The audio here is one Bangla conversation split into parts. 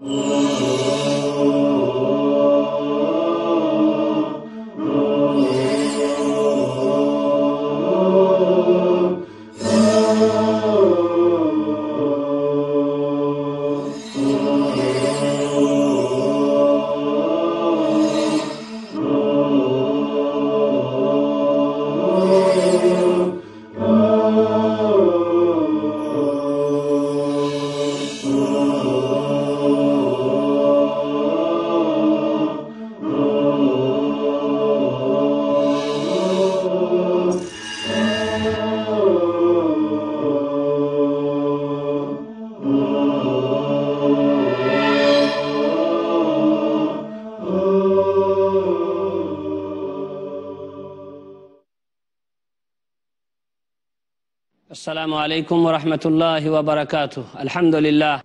Oh السلام عليكم ورحمة الله وبركاته الحمد لله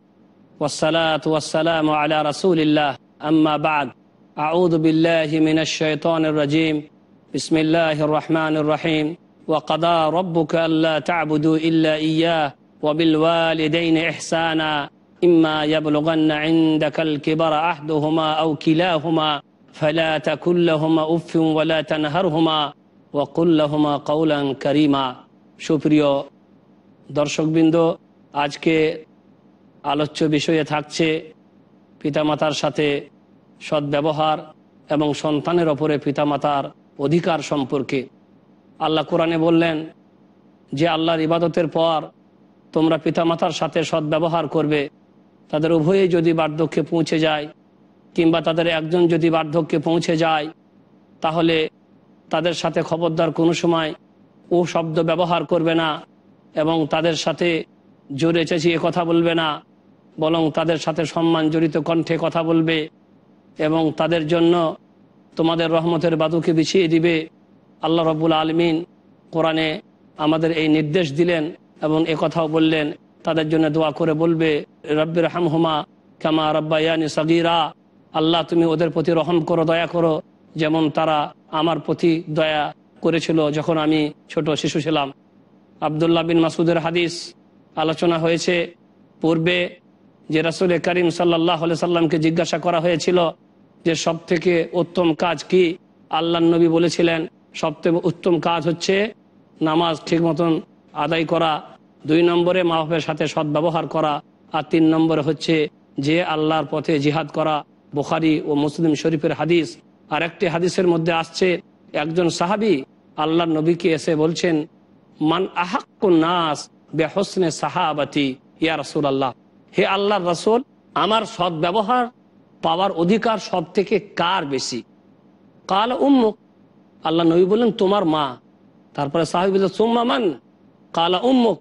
والصلاة والسلام على رسول الله أما بعد أعوذ بالله من الشيطان الرجيم بسم الله الرحمن الرحيم وقضى ربك ألا تعبدوا إلا إياه وبالوالدين إحسانا إما يبلغن عندك الكبر أحدهما أو كلاهما فلا تكن لهما أف ولا تنهرهما وقل لهما قولا كريما সুপ্রিয় দর্শকবৃন্দ, আজকে আলোচ্য বিষয়ে থাকছে পিতামাতার সাথে সদ্ব্যবহার এবং সন্তানের ওপরে পিতামাতার অধিকার সম্পর্কে। আল্লাহ কোরআনে বললেন যে, আল্লাহর ইবাদতের পর তোমরা পিতামাতার সাথে সদ্ব্যবহার করবে। তাদের উভয়ে যদি বার্ধক্যে পৌঁছে যায় কিংবা তাদের একজন যদি বার্ধক্যে পৌঁছে যায়, তাহলে তাদের সাথে খবরদার কোনো সময় ও শব্দ ব্যবহার করবে না। এবং তাদের সাথে জোরে চেঁচিয়ে কথা বলবে না, বরং তাদের সাথে সম্মান জড়িত কণ্ঠে কথা বলবে এবং তাদের জন্য তোমাদের রহমতের বাদুকে বিছিয়ে দিবে। আল্লাহ রব্বুল আলমিন কোরআনে আমাদের এই নির্দেশ দিলেন এবং এ কথাও বললেন, তাদের জন্য দোয়া করে বলবে রব্বির হামহুমা কামা রব্বায়ানি সগিরা, আল্লাহ তুমি ওদের প্রতি রহম করো, দয়া করো, যেমন তারা আমার প্রতি দয়া করেছিল যখন আমি ছোট শিশু ছিলাম। আবদুল্লাহ বিন মাসুদের হাদিস আলোচনা হয়েছে। পূর্বে যে রাসুল করিম সাল্লাহ সাল্লামকে জিজ্ঞাসা করা হয়েছিল যে সব থেকে উত্তম কাজ কি আল্লাহ নবী বলেছিলেন সব থেকে উত্তম কাজ হচ্ছে নামাজ ঠিক মতন আদায় করা, দুই নম্বরে মা বাপের সাথে সদ্ব্যবহার করা, আর তিন নম্বরে হচ্ছে যে আল্লাহর পথে জিহাদ করা। বুখারি ও মুসলিম শরীফের হাদিস আর একটি হাদিসের মধ্যে আসছে, একজন সাহাবি আল্লাহ নবীকে এসে বলছেন মান নাস সাহাবাতি, ইয়া রসুল আল্লাহ হে রসুল, আমার সৎ ব্যবহার পাওয়ার অধিকার সব থেকে কার বেশি? কাল উম্মুক আল্লাহ নবী বললেন, তোমার মা। তারপরে সাহাবি সোম্মা মান? কালা উম্মুক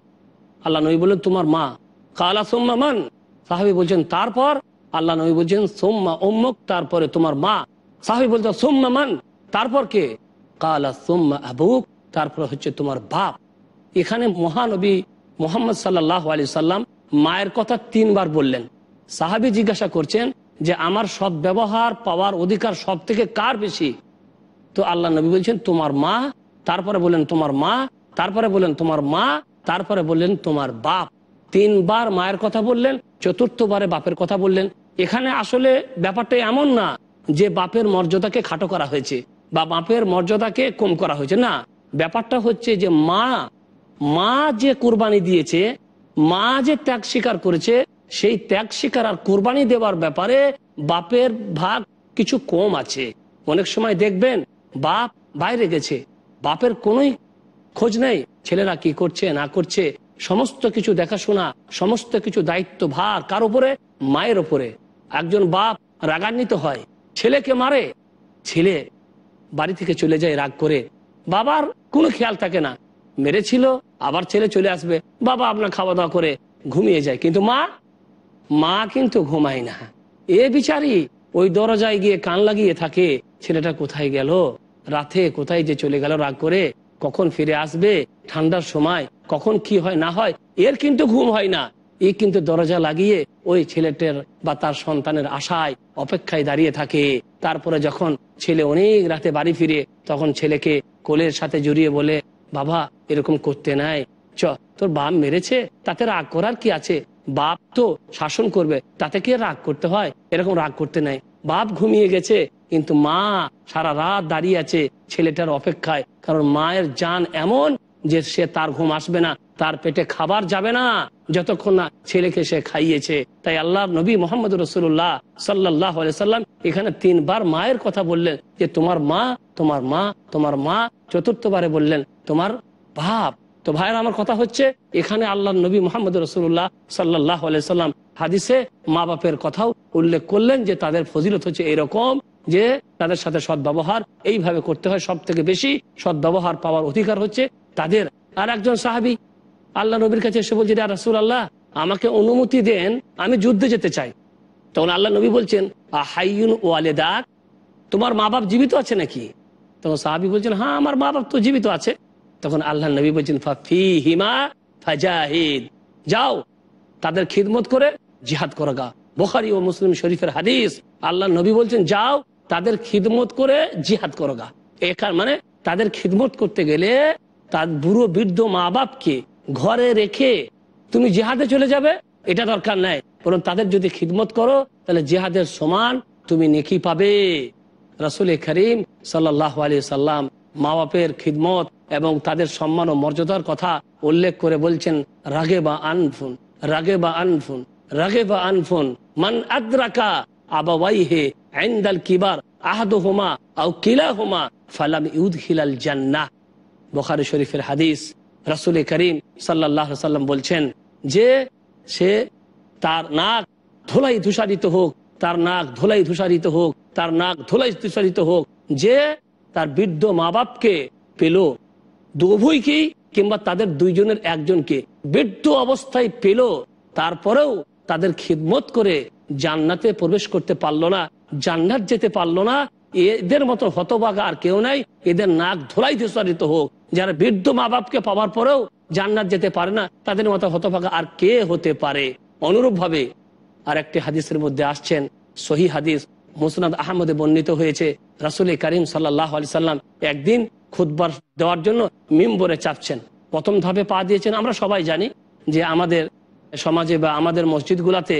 আল্লাহ নবী বললেন, তোমার মা। কালা মান? সাহাবি বলছেন, তারপর? আল্লাহ নবী বলছেন, সোম্মা উম্মুক তারপরে তোমার মা। সাহাবি বলছেন, সোম্মা মান? তারপর কে? কালা সোম্মা আবুক, তারপর হচ্ছে তোমার বাপ। এখানে মহানবী মোহাম্মদ সাল্লাহ আলি সাল্লাম মায়ের কথা তিনবার বললেন। সাহাবি জিজ্ঞাসা করছেন যে, আমার সৎ ব্যবহার, পাওয়ার অধিকার সব থেকে কার বেশি? তো আল্লাহ নবী বলছেন, তোমার মা। তারপরে বললেন, তোমার মা। তারপরে বললেন, তোমার মা। তারপরে বললেন, তোমার বাপ। তিনবার মায়ের কথা বললেন, চতুর্থবারে বাপের কথা বললেন। এখানে আসলে ব্যাপারটা এমন না যে, বাপের মর্যাদাকে খাটো করা হয়েছে বা বাপের মর্যাদাকে কম করা হয়েছে। না, ব্যাপারটা হচ্ছে যে, মা মা যে কোরবানি দিয়েছে, মা যে ত্যাগ স্বীকার করেছে, সেই ত্যাগ স্বীকার আর কোরবানি দেওয়ার ব্যাপারে বাপের ভাগ কিছু কম আছে। অনেক সময় দেখবেন, বাপ বাইরে গেছে, বাপের কোনোই খোঁজ নেই, ছেলেরা কি করছে, না করছে, সমস্ত কিছু দেখাশোনা, সমস্ত কিছু দায়িত্ব ভার কার উপরে? মায়ের উপরে। একজন বাপ রাগান্বিত হয়, ছেলেকে মারে, ছেলে বাড়ি থেকে চলে যায় রাগ করে, বাবার কোনো খেয়াল থাকে না, মেরেছিল আবার ছেলে চলে আসবে, বাবা আপনার খাওয়া দাওয়া করে ঘুমিয়ে যায়। কিন্তু মা মা কিন্তু ঘুমায় না। এ বিচারি, ওই দরজায় গিয়ে কান লাগিয়ে থাকে, ছেলেটা কোথায় গেল? রাতে কোথায় যে চলে গেল রাগ করে? কখন ফিরে আসবে? ঠান্ডার সময়, কখন কি হয়, না হয়, এর কিন্তু ঘুম হয় না। এ কিন্তু দরজা লাগিয়ে ওই ছেলেটার বা তার সন্তানের আশায় অপেক্ষায় দাঁড়িয়ে থাকে। তারপরে যখন ছেলে অনেক রাতে বাড়ি ফিরে, তখন ছেলেকে কোলের সাথে জড়িয়ে বলে বাবা, এরকম করতে নাই। চ, তোর বাপ মেরেছে, তাতে রাগ করার কি আছে? বাপ তো শাসন করবে, তাতে কি রাগ করতে হয়? এরকম রাগ করতে নাই। বাপ ঘুমিয়ে গেছে, কিন্তু মা সারা রাত দাঁড়িয়ে আছে ছেলেটার অপেক্ষায়, কারণ মায়ের জান এমন যে সে তার ঘুম আসবে না, তার পেটে খাবার যাবে না, যতক্ষণ না ছেলেকে সে খাইয়েছে। তাই আল্লাহ নবী মোহাম্মদ রসুল্লাহ সাল্লাহ সাল্লাম এখানে তিনবার মায়ের কথা বললেন যে, তোমার মা তোমার মা তোমার মা চতুর্থবারে বললেন, তোমার বাপ। তো ভাইয়ের, আমার কথা হচ্ছে, এখানে আল্লাহ নবী মোহাম্মদ রসুল্লাহ সাল্লাহ সাল্লাম হাদিসে মা বাপের কথাও উল্লেখ করলেন যে, তাদের ফজিলত হচ্ছে এরকম যে তাদের সাথে সদ্ব্যবহার, এইভাবে করতে হয়। সব থেকে বেশি সদ্ব্যবহার পাওয়ার অধিকার হচ্ছে তাদের। আর একজন সাহাবি, আল্লাহ নবীর কাছে এসে বলছে রাসুল আল্লাহ আমাকে অনুমতি দেন, আমি যুদ্ধে যেতে চাই। তখন আল্লাহ নবী বলছেন হাইয়ুন ওয়ালেদাক, তোমার মা বাপ জীবিত আছে নাকি? তখন সাহাবি বলছেন হ্যাঁ আমার মা বাপ তো জীবিত আছে। তখন আল্লাহ নবী বলছেন, ফি হিমা ফাজাহিদ, যাও, তাদের খিদমত করে জিহাদ করগা বোখারি ও মুসলিম শরীফের হাদিস, আল্লাহ নবী বলছেন, যাও তাদের খিদমত করে জিহাদ করগা। এখান মানে? তাদের খিদমত করতে গেলে তার বুড়ো বৃদ্ধ মা বাপকে ঘরে রেখে তুমি জেহাদে চলে যাবে, এটা দরকার নাই। বরং তাদের যদি খিদমত করো, তাহলে জেহাদের সমান তুমি নেকি পাবে। রসুল করিম সাল্লাহ সাল্লাম মা বাপের খিদমত এবং তাদের সম্মান ও মর্যাদার কথা উল্লেখ করে বলছেন রাগে বা আনফুন রাগে বা আনফুন রাগে বা আনফুন, মান আদ্রাকা শরীফের হাদিস করিম সাল্লাম বলছেন, যে সে তার নাক ধূসারিত হোক, তার নাক ধূসারিত হোক, তার নাক হোক, যে তার বৃদ্ধ মা বাপকে পেল উভয়কেই কিংবা তাদের দুইজনের একজনকে, বৃদ্ধ অবস্থায় পেল, তারপরেও তাদের খিদমত করে জান্নাতে প্রবেশ করতে পারল না, জান্নাত যেতে পারল না, এদের মতো হতবাগা আর কেউ নাই, এদের নাক ধোলাই ধূসারিত হোক। যারা বৃদ্ধ মা বাপকে পাওয়ার পরেও জান্নাত যেতে পারে না, তাদের মতো হতভাগা আর কে হতে পারে? অনুরূপ ভাবে আর একটি হাদিসের মধ্যে আসছেন, সহি হাদিস, মুসনাদ আহমদে বর্ণিত হয়েছে, রাসুল করিম সাল্লাহ আলি সাল্লাম একদিন খুদবার দেওয়ার জন্য মিম্বরে চাপছেন। প্রথম ধাপে পা দিয়েছেন, আমরা সবাই জানি যে আমাদের সমাজে বা আমাদের মসজিদগুলাতে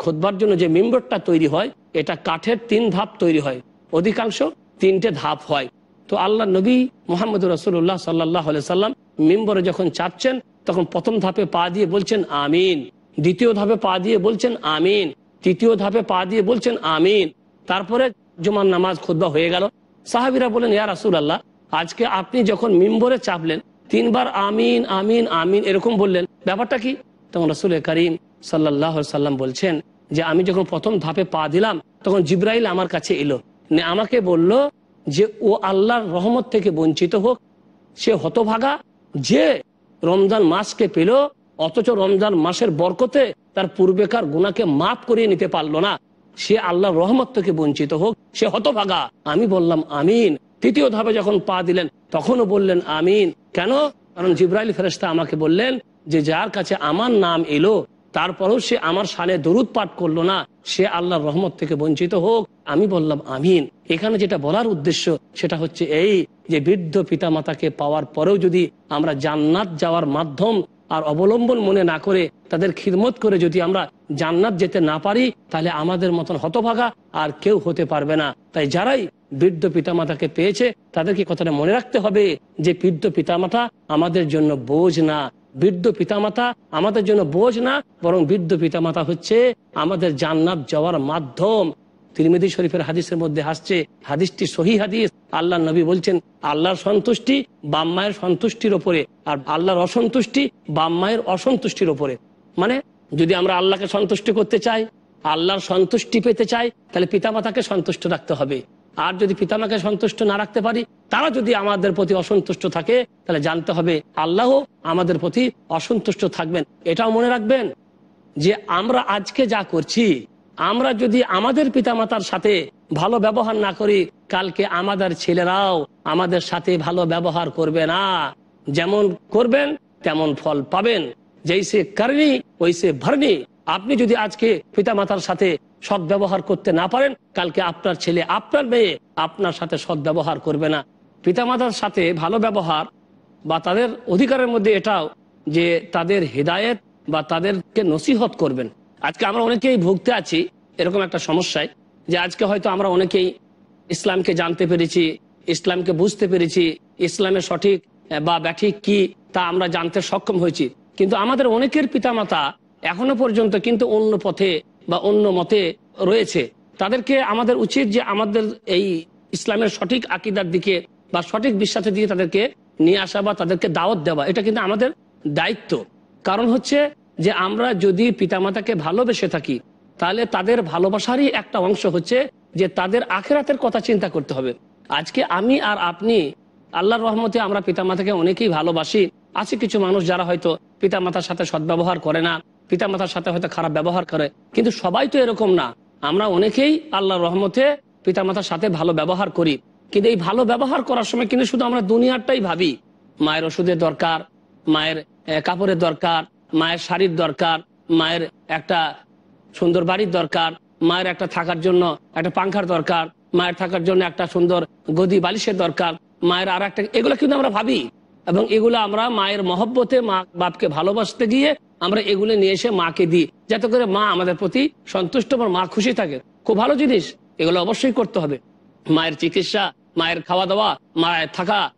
খুদবার জন্য যে মিম্বরটা তৈরি হয়, এটা কাঠের তিন ধাপ তৈরি হয়। অধিকাংশ তিনটে ধাপ হয়। তো আল্লাহ নবী মোহাম্মদ রসুল্লাহ সাল্লাহ সাল্লাম মিম্বরে যখন চাপছেন তখন প্রথম ধাপে পা দিয়ে বলছেন আমিন। দ্বিতীয় ধাপে পা দিয়ে বলছেন আমিন। তৃতীয় ধাপে পা দিয়ে বলছেন আমিন। তারপরে জুমার নামাজ খুদ্া হয়ে গেল। সাহাবিরা বলেন ইয়া রাসুল আল্লাহ আজকে আপনি যখন মিম্বরে চাপলেন, তিনবার আমিন আমিন আমিন এরকম বললেন। ব্যাপারটা কি? তখন রসুল করিম সাল্লাহ সাল্লাম বলছেন যে আমি যখন প্রথম ধাপে পা দিলাম, তখন জিব্রাইল আমার কাছে এলো। আমাকে বলল যে, ও আল্লাহর রহমত থেকে বঞ্চিত হোক, সে হতভাগা, যে রমজান মাসকে পেল, অথচ রমজান মাসের বরকতে তার পূর্বেকার গুণাকে মাফ করিয়ে নিতে পারল না। সে আল্লাহর রহমত থেকে বঞ্চিত হোক, সে হতভাগা। আমি বললাম, আমিন। তৃতীয় ধাপে যখন পা দিলেন, তখনও বললেন, আমিন। কেন? কারণ জিব্রাইল ফেরেস্তা আমাকে বললেন যে, যার কাছে আমার নাম এলো তারপরেও সে আমার সালে দরুদ পাঠ করল না। সে আল্লাহর রহমত থেকে বঞ্চিত হোক, আমি বললাম আমিন। এখানে যেটা বলার উদ্দেশ্য, সেটা হচ্ছে এই যে বৃদ্ধ পিতা মাতাকে পাওয়ার পরেও যদি আমরা জান্নাত যাওয়ার মাধ্যম আর অবলম্বন মনে না করে, তাদের খিদমত করে যদি আমরা জান্নাত যেতে না পারি, তাহলে আমাদের মতন হতভাগা আর কেউ হতে পারবে না। তাই যারাই বৃদ্ধ পিতামাতাকে পেয়েছে, তাদেরকে কথাটা মনে রাখতে হবে যে বৃদ্ধ পিতামাতা আমাদের জন্য বোঝ না। বৃদ্ধ পিতামাতা আমাদের জন্য বোঝ না, বরং বৃদ্ধ পিতামাতা হচ্ছে আমাদের জান্নাত যাওয়ার মাধ্যম। তিরমিদি শরীফের হাদিসের মধ্যে আসছে, হাদিসটি সহি হাদিস। আল্লাহ নবী বলছেন, আল্লাহর সন্তুষ্টি বাম মায়ের সন্তুষ্টির ওপরে, আর আল্লাহর অসন্তুষ্টি বাম মায়ের অসন্তুষ্টির ওপরে। মানে যদি আমরা আল্লাহকে সন্তুষ্ট করতে চাই, আল্লাহর সন্তুষ্টি পেতে চাই, তাহলে পিতামাতাকে সন্তুষ্ট রাখতে হবে। আর যদি পিতামাকে সন্তুষ্ট না রাখতে পারি, তারা যদি আমাদের প্রতি অসন্তুষ্ট থাকে, তাহলে জানতে হবে আল্লাহ আমাদের প্রতি অসন্তুষ্ট থাকবেন। এটাও মনে রাখবেন যে আমরা আজকে যা করছি, আমরা যদি আমাদের পিতামাতার সাথে ভালো ব্যবহার না করি, কালকে আমাদের ছেলেরাও আমাদের সাথে ভালো ব্যবহার করবে না। যেমন করবেন, তেমন ফল পাবেন। যেইসে ওই সে ভরনি আপনি যদি আজকে পিতামাতার সাথে সৎ ব্যবহার করতে না পারেন, কালকে আপনার ছেলে, আপনার মেয়ে আপনার সাথে সৎ ব্যবহার করবে না। পিতামাতার সাথে ভালো ব্যবহার বা তাদের অধিকারের মধ্যে এটাও যে তাদের হৃদায়ত বা তাদেরকে নসিহত করবেন। আজকে আমরা অনেকেই ভুগতে আছি এরকম একটা সমস্যায় যে আজকে হয়তো আমরা অনেকেই ইসলামকে জানতে পেরেছি, ইসলামকে বুঝতে পেরেছি, ইসলামের সঠিক বা ব্যাঠিক কি তা আমরা জানতে সক্ষম হয়েছি। কিন্তু আমাদের অনেকের পিতামাতা এখনও পর্যন্ত কিন্তু অন্য পথে বা অন্য মতে রয়েছে। তাদেরকে আমাদের উচিত যে আমাদের এই ইসলামের সঠিক আকিদার দিকে বা সঠিক বিশ্বাসের দিকে তাদেরকে নিয়ে আসা বা তাদেরকে দাওয়াত দেওয়া, এটা কিন্তু আমাদের দায়িত্ব। কারণ হচ্ছে যে আমরা যদি পিতামাতাকে ভালোবেসে থাকি, তাহলে তাদের ভালোবাসারই একটা অংশ হচ্ছে যে তাদের আখেরাতের কথা চিন্তা করতে হবে। আজকে আমি আর আপনি, আল্লাহর রহমতে আমরা পিতামাতাকে অনেকেই ভালোবাসি। আছে কিছু মানুষ যারা হয়তো পিতামাতার সাথে সদ্ব্যবহার করে না পিতামাতার সাথে হয়তো খারাপ ব্যবহার করে, কিন্তু সবাই তো এরকম না। আমরা অনেকেই আল্লাহ রহমতে পিতামাতার সাথে ভালো ব্যবহার করি। কিন্তু এই ভালো ব্যবহার করার সময় কিন্তু শুধু আমরা দুনিয়ারটাই ভাবি। মায়ের ওষুধের দরকার, মায়ের কাপড়ের দরকার, মায়ের শাড়ির দরকার, মায়ের একটা সুন্দর বাড়ির দরকার, মায়ের একটা থাকার জন্য একটা পাংখার দরকার, মায়ের থাকার জন্য একটা সুন্দর গদি বালিশের দরকার, মায়ের আর একটা এগুলো কিন্তু আমরা ভাবি। এবং এগুলো আমরা মায়ের মহব্বতে মা বাপকে ভালোবাসতে গিয়ে আমরা এগুলো নিয়ে এসে মাকে দিই। যাতে করে মা আমাদের প্রতি সন্তুষ্ট এবং মা খুশি থাকে। খুব ভালো জিনিস। এগুলো অবশ্যই করতে হবে। মায়ের চিকিৎসা, মায়ের খাওয়া দাওয়া মায়ের থাকা,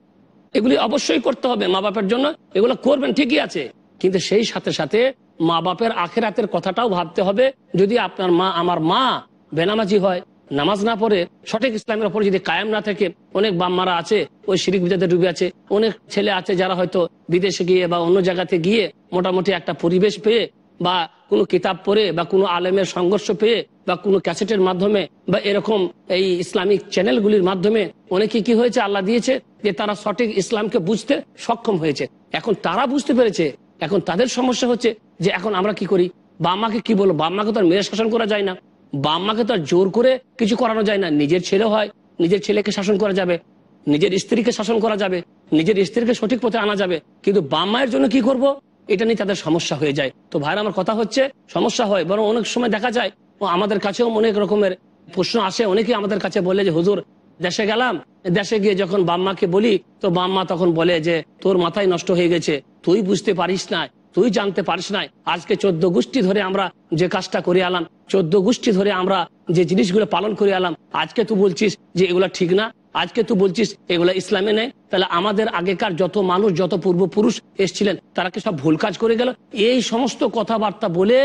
এগুলি অবশ্যই করতে হবে মা বাপের জন্য। এগুলো করবেন ঠিকই আছে। কিন্তু সেই সাথে সাথে মা বাপের আখেরাতের কথাটাও ভাবতে হবে। যদি আপনার মা, আমার মা বেনামাজি হয় নামাজ না পড়ে সঠিক ইসলামের ওপর যদি কায়েম না থাকে, অনেক বাম্মারা আছে, ওই শিরিক বিজাতে ডুবে আছে, অনেক ছেলে আছে যারা হয়তো বিদেশে গিয়ে বা অন্য জায়গাতে গিয়ে মোটামুটি একটা পরিবেশ পেয়ে বা কোনো কিতাব পড়ে বা কোনো আলেমের সংঘর্ষ পেয়ে বা কোনো ক্যাসেটের মাধ্যমে বা এরকম এই ইসলামিক চ্যানেলগুলির মাধ্যমে অনেকে কি হয়েছে? আল্লাহ দিয়েছে যে তারা সঠিক ইসলামকে বুঝতে সক্ষম হয়েছে। এখন তারা বুঝতে পেরেছে, এখন তাদের সমস্যা হচ্ছে যে এখন আমরা কি করি? বাম্মাকে কি বলব? বাম্মাকে তো আর মেরে শাসন করা যায় না। বাম্মাকে তো আর জোর করে কিছু করানো যায় না। নিজের ছেলে হয়, নিজের ছেলেকে শাসন করা যাবে, নিজের স্ত্রীকে শাসন করা যাবে, নিজের স্ত্রীকে সঠিক পথে আনা যাবে। কিন্তু বাপ বাম্মায়ের জন্য কি করব? এটা নিয়ে তাদের সমস্যা হয়ে যায়। তো ভাইরা, আমার কথা হচ্ছে, সমস্যা হয়, বরং অনেক সময় দেখা যায় আমাদের কাছেও অনেক রকমের প্রশ্ন আসে। অনেকেই আমাদের কাছে বলে যে, হুজুর, দেশে গেলাম, দেশে গিয়ে যখন বাম্মাকে বলি, তো বাম্মা তখন বলে যে, তোর মাথায় নষ্ট হয়ে গেছে, তুই বুঝতে পারিস না তুই জানতে পারিস না আজকে চোদ্দ গোষ্ঠী ধরে আমরা যে কাজটা করে আলাম চোদ্দ গোষ্ঠী ধরে আমরা যে জিনিসগুলো পালন করে আলাম আজকে তুই বলছিস যে এগুলা ঠিক না, আজকে তুই বলছিস এগুলা ইসলামে নেই, তাহলে আমাদের আগেকার যত মানুষ, যত পূর্বপুরুষ এসছিলেন, তারা কি সব ভুল কাজ করে গেল? এই সমস্ত কথাবার্তা বলে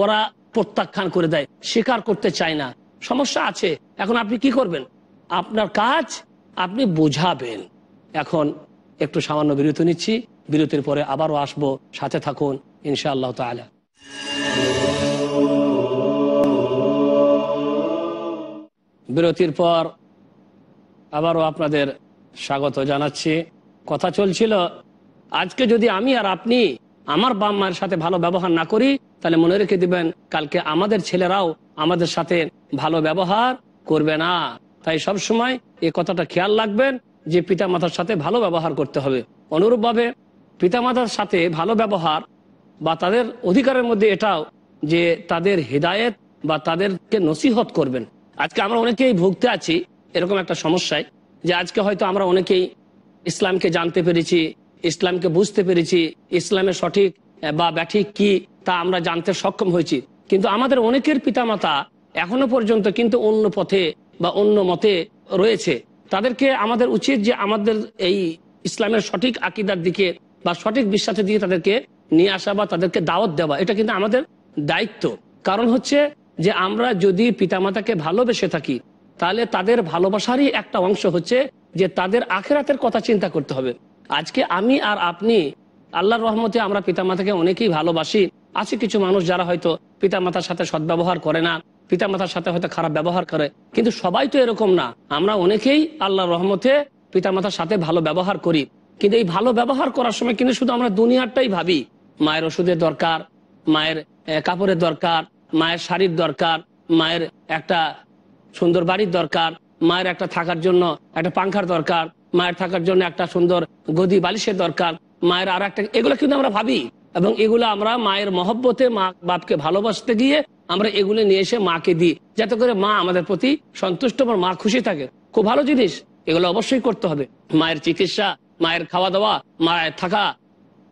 ওরা প্রত্যাখ্যান করে দেয়, স্বীকার করতে চায় না। সমস্যা আছে, এখন আপনি কি করবেন? আপনার কাজ আপনি বোঝাবেন। এখন একটু সামান্য বিরতি নিচ্ছি। বিরতির পরে আবারও আসব। সাথে থাকুন, ইনশাআল্লাহ তাআলা। বিরতির পর আবারও আপনাদের স্বাগত জানাচ্ছি। কথা চলছিল, আজকে যদি আমি আর আপনি আমার বাপ মায়ের সাথে ভালো ব্যবহার না করি, তাহলে মনে রেখে দিবেন, কালকে আমাদের ছেলেরাও আমাদের সাথে ভালো ব্যবহার করবে না। তাই সব সময় এই কথাটা খেয়াল রাখবেন যে পিতা মাতার সাথে ভালো ব্যবহার করতে হবে। অনুরূপভাবে পিতামাতার সাথে ভালো ব্যবহার বা তাদের অধিকারের মধ্যে এটাও যে তাদের হৃদায়ত বা তাদেরকে নসিহত করবেন। আজকে আমরা অনেকেই ভুগতে আছি এরকম একটা সমস্যায় যে আজকে হয়তো আমরা অনেকেই ইসলামকে জানতে পেরেছি, ইসলামকে বুঝতে পেরেছি, ইসলামের সঠিক বা ব্যাঠিক কি তা আমরা জানতে সক্ষম হয়েছি। কিন্তু আমাদের অনেকের পিতামাতা এখনও পর্যন্ত কিন্তু অন্য পথে বা অন্য মতে রয়েছে। তাদেরকে আমাদের উচিত যে আমাদের এই ইসলামের সঠিক আকিদার দিকে বা সঠিক বিশ্বাসের দিকে তাদেরকে নিয়ে আসা বা তাদেরকে দাওয়াত দেওয়া। এটা কিন্তু আমাদের দায়িত্ব। কারণ হচ্ছে যে আমরা যদি পিতামাতাকে ভালোবেসে থাকি, তাহলে তাদের ভালোবাসারই একটা অংশ হচ্ছে যে তাদের আখেরাতের কথা চিন্তা করতে হবে। আজকে আমি আর আপনি, আল্লাহর রহমতে আমরা পিতামাতাকে অনেকেই ভালোবাসি। আছে কিছু মানুষ যারা হয়তো পিতামাতার সাথে সদ্ব্যবহার করে না পিতামাতার সাথে হয়তো খারাপ ব্যবহার করে, কিন্তু সবাই তো এরকম না। আমরা অনেকেই আল্লাহর রহমতে পিতামাতার সাথে ভালো ব্যবহার করি। কিন্তু এই ভালো ব্যবহার করার সময় কিন্তু শুধু আমরা দুনিয়ারটাই ভাবি। মায়ের ওষুধের দরকার, মায়ের কাপড়ের দরকার, মায়ের শাড়ির দরকার, মায়ের একটা সুন্দর বাড়ির দরকার, মায়ের একটা থাকার জন্য একটা পাংখার দরকার, মায়ের থাকার জন্য একটা সুন্দর গদি বালিশের দরকার, মায়ের আর একটা এগুলো কিন্তু আমরা ভাবি। এবং এগুলো আমরা মায়ের মহব্বতে, মা বাপকে ভালোবাসতে গিয়ে আমরা এগুলো নিয়ে এসে মাকে দিই। যাতে করে মা আমাদের প্রতি সন্তুষ্ট এবং মা খুশি থাকে। খুব ভালো জিনিস। এগুলো অবশ্যই করতে হবে। মায়ের চিকিৎসা, মায়ের খাওয়া দাওয়া মায়ের থাকা,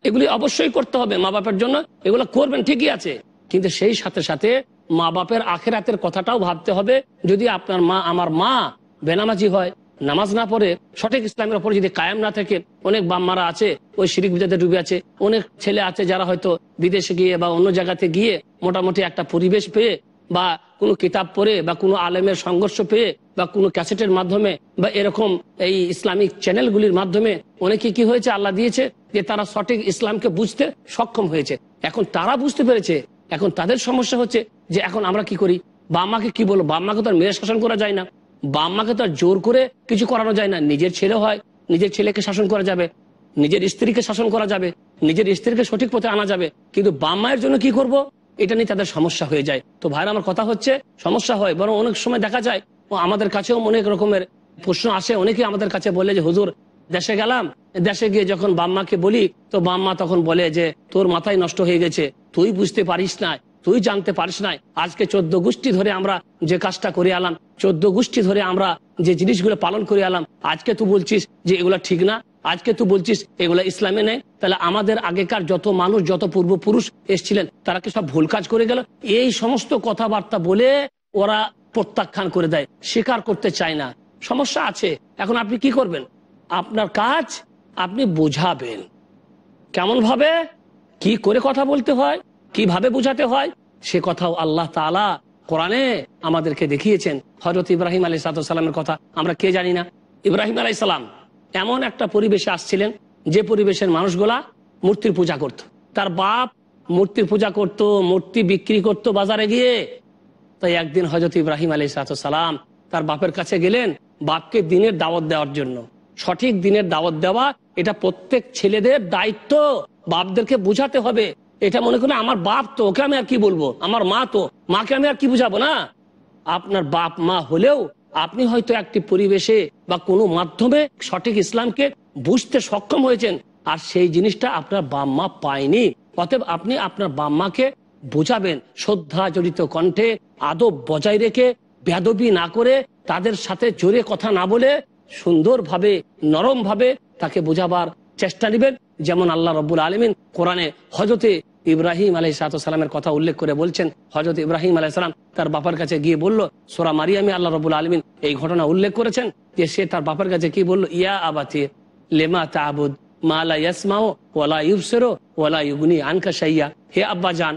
এগুলি অবশ্যই করতে হবে মা বাপের জন্য। এগুলো করবেন ঠিকই আছে। কিন্তু সেই সাথে সাথে মা বাপের আখেরাতের কথাটাও ভাবতে হবে। যদি আপনার মা, আমার মা বেনামাজি হয় নামাজ না পড়ে সঠিক ইসলামের ওপর যদি কায়েম না থাকে, অনেক বাম্মারা আছে, ওই শিরিক বিজাতে ডুবে আছে, অনেক ছেলে আছে যারা হয়তো বিদেশে গিয়ে বা অন্য জায়গাতে গিয়ে মোটামুটি একটা পরিবেশ পেয়ে বা কোনো কিতাব পড়ে বা কোনো আলেমের সংঘর্ষ পেয়ে বা কোনো ক্যাসেটের মাধ্যমে বা এরকম এই ইসলামিক চ্যানেলগুলির মাধ্যমে অনেকে কি হয়েছে, আল্লাহ দিয়েছে যে তারা সঠিক ইসলামকে বুঝতে সক্ষম হয়েছে। এখন তারা বুঝতে পেরেছে, এখন তাদের সমস্যা হচ্ছে যে এখন আমরা কি করি? বাম্মাকে কি বলব? বাম্মাকে তো আর মেরে শাসন করা যায় না। বাম্মাকে তো আর জোর করে কিছু করানো যায় না। নিজের ছেলে হয়, নিজের ছেলেকে শাসন করা যাবে, নিজের স্ত্রীকে শাসন করা যাবে, নিজের স্ত্রীকে সঠিক পথে আনা যাবে। কিন্তু বাম্মায়ের জন্য কি করব? এটা নিয়ে তাদের সমস্যা হয়ে যায়। তো ভাইরা, আমার কথা হচ্ছে, সমস্যা হয়, বরং অনেক সময় দেখা যায়, ও আমাদের কাছেও অনেক রকমের প্রশ্ন আসে। অনেকে আমাদের কাছে বলে যে, হুজুর, দেশে গেলাম, দেশে গিয়ে যখন বাম্মাকে বলি, তো বাম্মা তখন বলে যে, তোর মাথায় নষ্ট হয়ে গেছে, তুই বুঝতে পারিস না তুই জানতে পারিস না আজকে চোদ্দ গোষ্ঠী ধরে আমরা যে কাজটা করে আলাম চোদ্দ গোষ্ঠী ধরে আমরা যে জিনিসগুলো পালন করে আলাম আজকে তুই বলছিস যে এগুলা ঠিক না? আজকে তুই বলছিস এগুলা ইসলামে নেই? তাহলে আমাদের আগেকার যত মানুষ, যত পূর্বপুরুষ এসছিলেন, তারা কি সব ভুল কাজ করে গেল? এই সমস্ত কথাবার্তা বলে ওরা প্রত্যাখ্যান করে দেয়, স্বীকার করতে চায় না। সমস্যা আছে, এখন আপনি কি করবেন? আপনার কাজ আপনি বোঝাবেন। কেমন ভাবে কি করে কথা বলতে হয়? কীভাবে বোঝাতে হয়? সে কথাও আল্লাহ তালা কোরআনে আমাদেরকে দেখিয়েছেন। হজরত ইব্রাহিম আলী সালামের কথা আমরা কে জানি না। ইব্রাহিম আলাই সালাম এমন একটা পরিবেশে আসছিলেন, যে পরিবেশের মানুষগুলা মূর্তির পূজা করত। তার বাপ মূর্তির পূজা করত, মূর্তি বিক্রি করত বাজারে গিয়ে। তাই একদিন হজরত ইব্রাহিম আলী সালাম তার বাপের কাছে গেলেন বাপকে দিনের দাওয়াত দেওয়ার জন্য। সঠিক দিনের দাওয়াত দেওয়া এটা প্রত্যেক ছেলেদের দায়িত্ব। বাপদেরকে বুঝাতে হবে এটা মনে করেন আমার বাপ তো, ওকে আমি আর কি বলব? আমার মা তো। মাকে আমি আর কি বুঝাবো না? আপনার বাপ মা হলেও আপনি হয়তো একটি পরিবেশে বা কোনো মাধ্যমে সঠিক ইসলামকে বুঝতে সক্ষম হয়েছেন, আর সেই জিনিসটা আপনার বাপ বাম্মা পায়নি। অতএব আপনি আপনার বাপ বাম্মাকে বোঝাবেন শ্রদ্ধা জড়িত কণ্ঠে আদব বজায় রেখে বেদবি না করে তাদের সাথে জোরে কথা না বলে সুন্দরভাবে নরম ভাবে তাকে বোঝাবার চেষ্টা নেবেন। যেমন আল্লাহ রব্বুল আলমিন কোরআনে হজরতে ইব্রাহিম আলাই সালামের কথা উল্লেখ করে বলছেন হজরত ইব্রাহিম আলাই সালাম তার বাপার কাছে গিয়ে বলল, সোরা মারিয়ামি আল্লাহ রবুল আলমিন এই ঘটনা উল্লেখ করেছেন যে সে তার বাপার কাছে কি বলল, ইয়া আবাতি, লেমা তাবুদ মালা ইয়াসমাও ওয়ালা ইউসেরো ওয়ালা ইউগুনি আনকা সাইয়া হে আব্বা জান,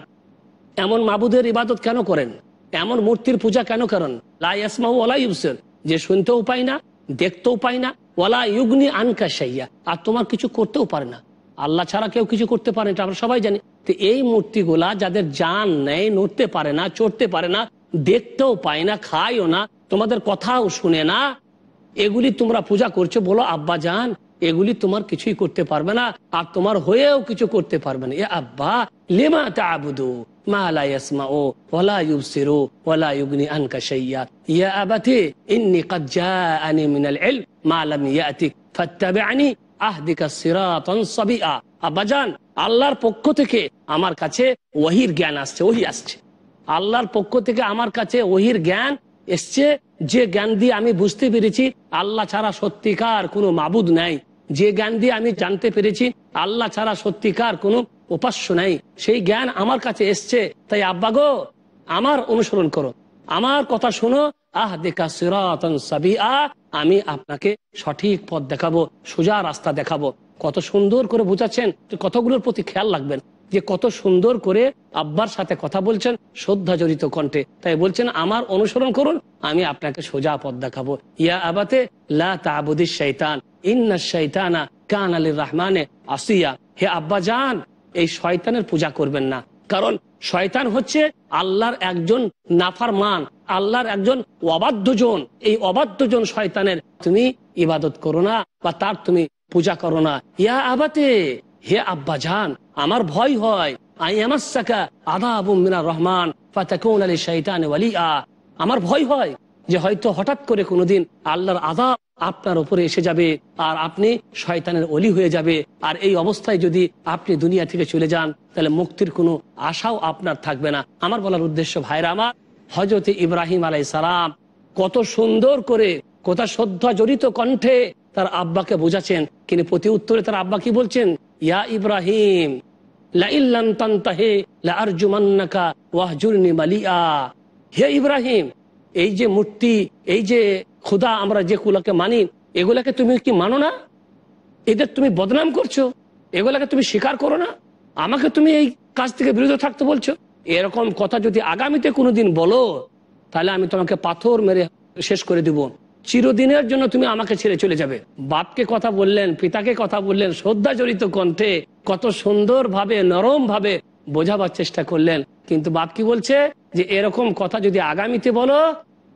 এমন মাবুদের ইবাদত কেন করেন? এমন মূর্তির পূজা কেন করেন? লা ইয়াসমাও ওয়ালা ইউসের যে শুনতেও পাই না, দেখতেও পাই না ওয়ালা ইউগনি আনকা সাইয়া আর তোমার কিছু করতেও পারে না। আল্লাহ ছাড়া কেউ কিছু করতে পারে এটা আমরা সবাই জানি। তো এই মূর্তিগুলা যাদের জান নেই, নড়তে পারে না, চড়তে পারে না, দেখতেও পায় না, খায়ও না, তোমাদের কথাও শুনে না, এগুলি তোমরা পূজা করছ, বলো, আব্বা যান এগুলি তোমার কিছুই করতে পারবে না, আর তোমার হয়েও কিছু করতে পারবে না। এ আব্বা, লেমা তাবুদু আহদিকা সিরাতন আব্বাজান আল্লাহর পক্ষ থেকে আমার কাছে ওহির জ্ঞান আসছে, ওহি আসছে। আল্লাহর পক্ষ থেকে আমার কাছে ওহির জ্ঞান এসছে, যে জ্ঞান দিয়ে আমি বুঝতে পেরেছি, আল্লাহ ছাড়া সত্যিকার কোনো মাবুদ নাই। যে জ্ঞান দিয়ে আমি জানতে পেরেছি, আল্লাহ ছাড়া সত্যিকার কোনো উপাস্য নাই। সেই জ্ঞান আমার কাছে এসছে। তাই আব্বা গো, আমার অনুসরণ করো। আমার কথা শোনো। আহ, দেখা সিরাতন সাবিআ, আমি আপনাকে সঠিক পথ দেখাবো, সোজা রাস্তা দেখাবো। কত সুন্দর করে বোঝাচ্ছেন কতগুলোর প্রতি খেয়াল রাখবেন, যে কত সুন্দর করে আব্বার সাথে কথা বলছেন শ্রদ্ধা জড়িত কণ্ঠে। তাই বলছেন, আমার অনুসরণ করুন, আমি আপনাকে সোজা পথ দেখাবো। ইয়া আবাতে, লা তাবুদিস শৈতান ইন্না শৈতানা কান আলীর রহমানে আসিয়া। হে আব্বা যান, এই শয়তানের পূজা করবেন না। কারণ শয়তান হচ্ছে আল্লাহর একজন নাফার মান আল্লাহর একজন অবাধ্যজন। এই অবাধ্যজন শয়তানের তুমি ইবাদত করো না, বা তার তুমি পূজা করো না। ইয়া আবাতে, হে আব্বা জান, আমার ভয় হয়। আই আমার সাকা আদা আবু মিনা রহমান আমার ভয় হয় যে হয়তো হঠাৎ করে কোনোদিন আল্লাহর আদাব আপনার উপরে এসে যাবে আর আপনি শয়তানের অলি হয়ে যাবে। আর এই অবস্থায় যদি আপনি দুনিয়া থেকে চলে যান, তাহলে মুক্তির কোনো আশাও আপনার থাকবে না। আমার বলার উদ্দেশ্য, ভাইরা আমার হজরত ইব্রাহিম আলাই সালাম কত সুন্দর করে, কত শ্রদ্ধা জড়িত কণ্ঠে তার আব্বাকে বোঝাচ্ছেন। কিন্তু প্রতি উত্তরে তার আব্বা কি বলছেন? ইয়া ইব্রাহিম হে ইব্রাহিম, এই যে মূর্তি, এই যে খুদা আমরা যেগুলোকে মানি, এগুলাকে তুমি কি মানো না? এদের তুমি বদনাম করছ? এগুলাকে তুমি স্বীকার করো না? আমাকে তুমি এই কাজ থেকে বিরত থাকতে বলছো? এরকম কথা যদি আগামীতে কোনোদিন বলো, তাহলে আমি তোমাকে পাথর মেরে শেষ করে দিব। চিরদিনের জন্য তুমি আমাকে ছেড়ে চলে যাবে। বাপকে কথা বললেন, পিতাকে কথা বললেন শ্রদ্ধা জড়িত কণ্ঠে কত সুন্দর ভাবে নরম ভাবে বোঝাবার চেষ্টা করলেন। কিন্তু বাপ কি বলছে? যে এরকম কথা যদি আগামীতে বলো,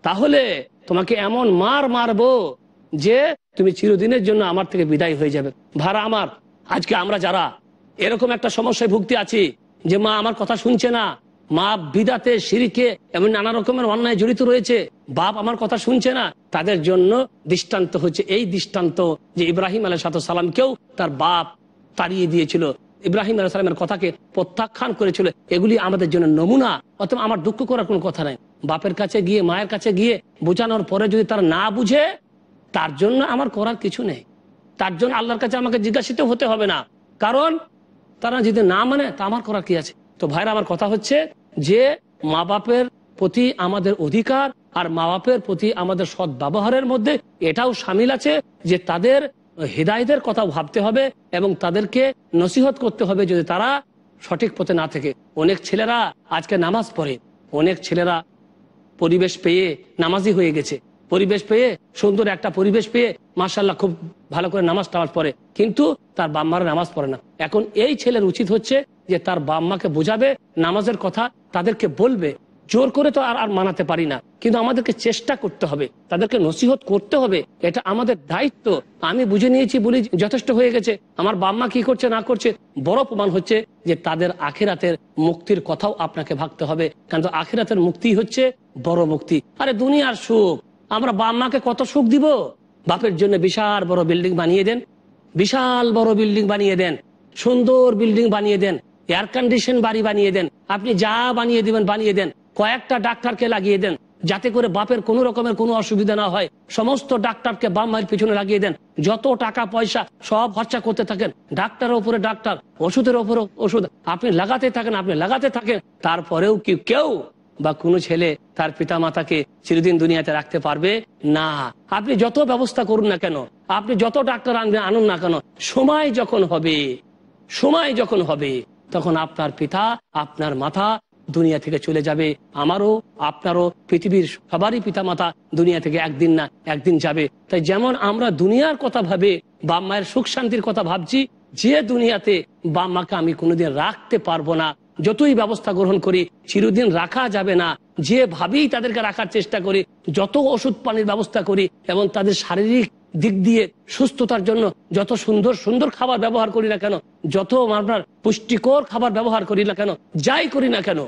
তাহলে তোমাকে এমন মার মারবো যে তুমি চিরদিনের জন্য আমার থেকে বিদায় হয়ে যাবে। ভাড়া আমার, আজকে আমরা যারা এরকম একটা সমস্যায় ভুগতে আছি যে মা আমার কথা শুনছে না মা বিদাতে সিঁড়িকে এমন নানা রকমের অন্যায় জড়িত রয়েছে। বাপ আমার কথা শুনছে না। তাদের জন্য দৃষ্টান্ত হচ্ছে এই দৃষ্টান্ত যে ইব্রাহিম আলহ সালামকেও তার বাপ তাড়িয়ে দিয়েছিল। ইব্রাহিম আলাহ সালামের কথাকে প্রত্যাখ্যান করেছিল। এগুলি আমাদের জন্য নমুনা, অথবা আমার দুঃখ করার কোনো কথা নাই। বাপের কাছে গিয়ে, মায়ের কাছে গিয়ে বোঝানোর পরে যদি তারা না বুঝে, তার জন্য আমার করার কিছু নেই। তার জন্য আল্লাহর কাছে আমাকে জিজ্ঞাসিত হতে হবে না। কারণ তারা যদি না মানে তা আমার করার কি আছে? তো ভাইরা, আমার কথা হচ্ছে যে মা বাপের প্রতি আমাদের অধিকার আর মা বাপের প্রতি আমাদের সৎ ব্যবহারের মধ্যে এটাও সামিল আছে যে তাদের হৃদায়তের কথা ভাবতে হবে এবং তাদেরকে নসিহত করতে হবে যদি তারা সঠিক পথে না থেকে। অনেক ছেলেরা আজকে নামাজ পড়ে। অনেক ছেলেরা পরিবেশ পেয়ে নামাজি হয়ে গেছে। পরিবেশ পেয়ে, সুন্দর একটা পরিবেশ পেয়ে মাসাল্লাহ খুব ভালো করে নামাজ টামাজ পড়ে। কিন্তু তার বাম্মারা নামাজ পড়ে না। এখন এই ছেলের উচিত হচ্ছে যে তার বাম্মাকে বোঝাবে, নামাজের কথা তাদেরকে বলবে। জোর করে তো আর আর মানাতে পারি না। কিন্তু আমাদেরকে চেষ্টা করতে হবে। তাদেরকে নসিহত করতে হবে। এটা আমাদের দায়িত্ব। আমি বুঝে নিয়েছি, বলি যথেষ্ট হয়ে গেছে। আমার বাম্মা কি করছে, না করছে, বড় প্রমাণ হচ্ছে যে তাদের আখেরাতের মুক্তির কথাও আপনাকে ভাবতে হবে। কারণ আখেরাতের মুক্তি হচ্ছে বড় মুক্তি। আরে দুনিয়ার সুখ। আমরা বাম্মাকে কত সুখ দিব? বাপের জন্য বিশাল বড় বিল্ডিং বানিয়ে দেন। বিশাল বড় বিল্ডিং বানিয়ে দেন। সুন্দর বিল্ডিং বানিয়ে দেন। এয়ার কন্ডিশন বাড়ি বানিয়ে দেন। আপনি যা বানিয়ে দিবেন, বানিয়ে দেন। কয়েকটা ডাক্তারকে লাগিয়ে দেন, যাতে করে বাপের কোনো রকমের কোনো অসুবিধা না হয়। সমস্ত ডাক্তারকে বাম মায়ের পিছনে লাগিয়ে দেন। যত টাকা, পয়সা সব খরচা করতে থাকেন। ডাক্তারের উপরে ডাক্তার, ওষুধের উপরে ওষুধ। আপনি লাগাতে থাকেন, আপনি লাগাতে থাকেন। তারপরেও কি কেউ বা কোনো ছেলে তার পিতা মাতাকে চিরদিন দুনিয়াতে রাখতে পারবে? না। আপনি যত ব্যবস্থা করুন না কেন, আপনি যত ডাক্তার আনবেন, আনুন না কেন, সময় যখন হবে, সময় যখন হবে তখন আপনার পিতা, আপনার মাথা দুনিয়া থেকে চলে যাবে। আমারও, আপনারও, পৃথিবীর সবারই পিতা মাতা দুনিয়া থেকে একদিন না, একদিন যাবে। তাই যেমন আমরা দুনিয়ার কথা ভাবে, বাপ মায়ের সুখ শান্তির কথা ভাবছি, যে দুনিয়াতে বাপ মাকে আমি কোনোদিন রাখতে পারব না। যতই ব্যবস্থা গ্রহণ করি, চিরদিন রাখা যাবে না। যে ভাবেই তাদেরকে রাখার চেষ্টা করি, যত ওষুধ পানির ব্যবস্থা করি, এবং তাদের শারীরিক দিক দিয়ে সুস্থতার জন্য যত সুন্দর সুন্দর খাবার ব্যবহার করি না কেন, যত আপনার পুষ্টিকর খাবার ব্যবহার করি না কেন, যাই করি না কেন,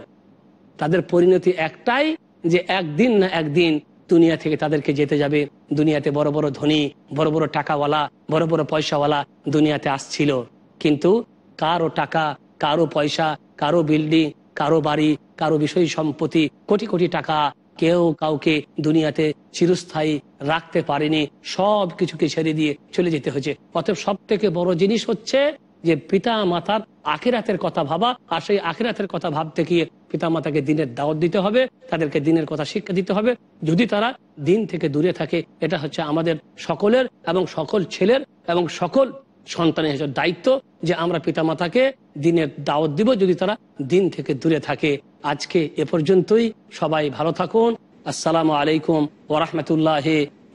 তাদের পরিণতি একটাই যে একদিন না একদিন দুনিয়া থেকে তাদেরকে যেতে যাবে। দুনিয়াতে বড় বড় ধনী, বড় বড় টাকাওয়ালা, বড় বড় পয়সাওয়ালা দুনিয়াতে আসছিল। কিন্তু কারও টাকা, কারও পয়সা, কারও বিল্ডিং, কারও বাড়ি, কারও বিষয় সম্পত্তি কোটি কোটি টাকা কেউ কাউকে দুনিয়াতে চিরস্থায়ী রাখতে পারেনি, সব কিছুকে ছেড়ে দিয়ে চলে যেতে হয়েছে। অতএব সব থেকে বড় জিনিস হচ্ছে যে পিতা মাতার আখিরাতের কথা ভাবা, আর সেই আখিরাতের কথা ভাবতে গিয়ে পিতা মাতাকে দিনের দাওয়াত দিতে হবে, তাদেরকে দিনের কথা শিক্ষা দিতে হবে। যদি তারা দিন থেকে দূরে থাকে, এটা হচ্ছে আমাদের সকলের এবং সকল ছেলের এবং সকল সন্তানের হিসেবে দায়িত্ব যে আমরা পিতা মাতাকে দিনের দাওয়াত দিব যদি তারা দিন থেকে দূরে থাকে। আজকে এ পর্যন্তই। সবাই ভালো থাকুন। আসসালামু আলাইকুম ওরহমতুল্লাহ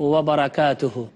ওবরাকাতুহ